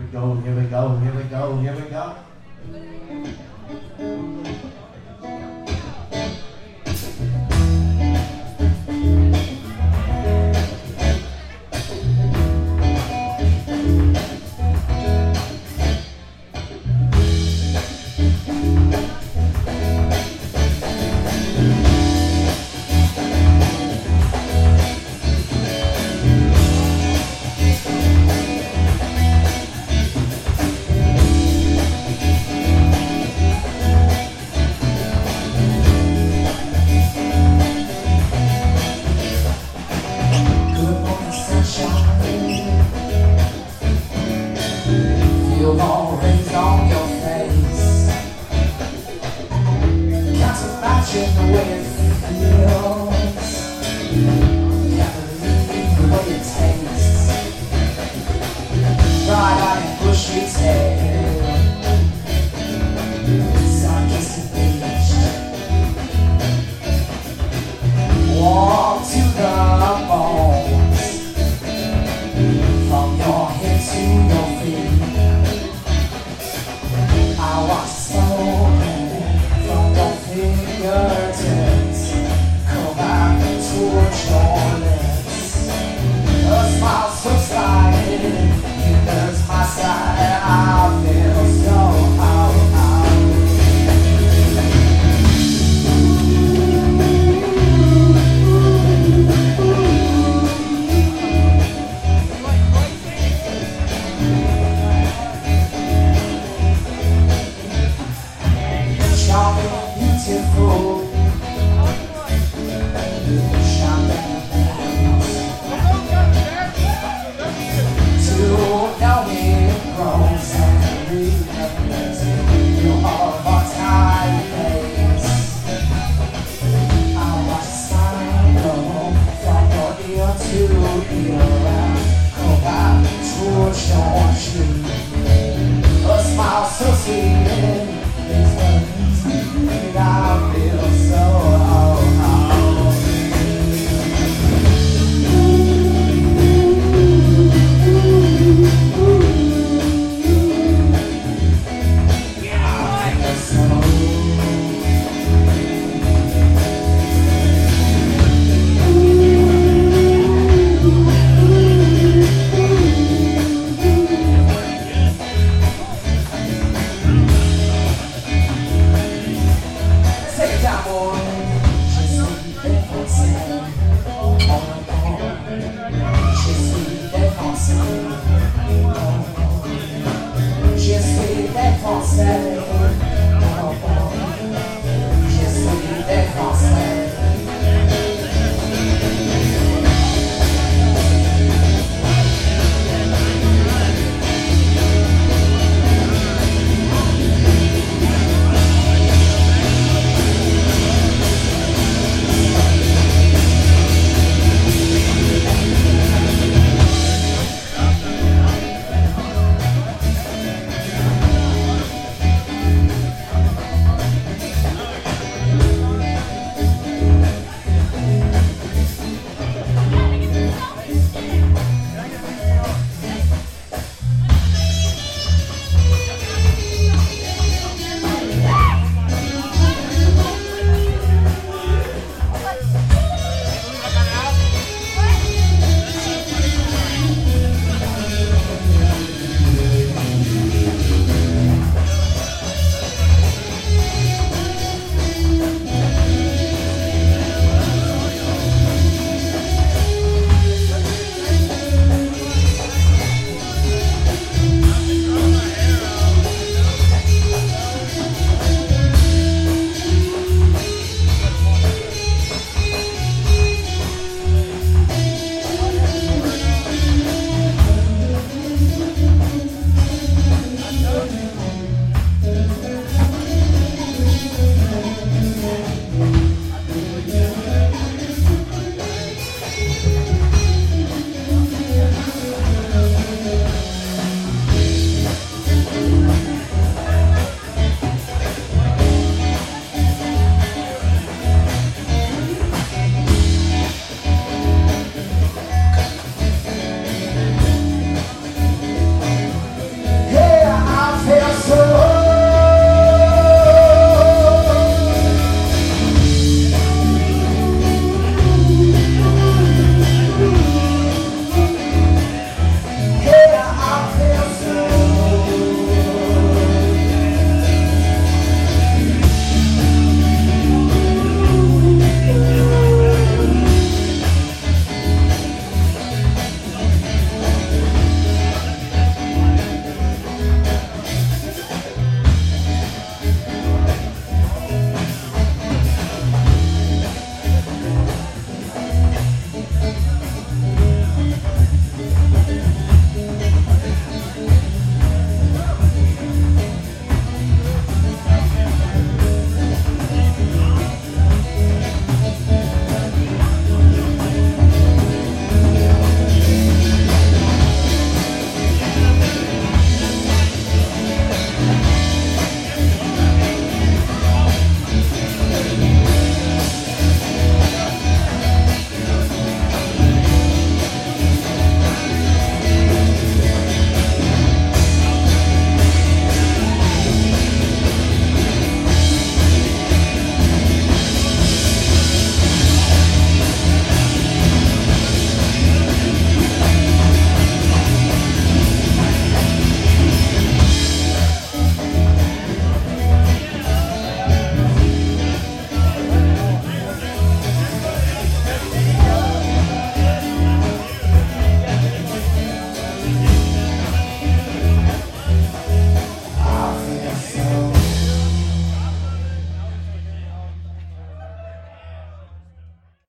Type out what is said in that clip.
Here we go, here we go, here we go, here we go. takes. Right on, push its head.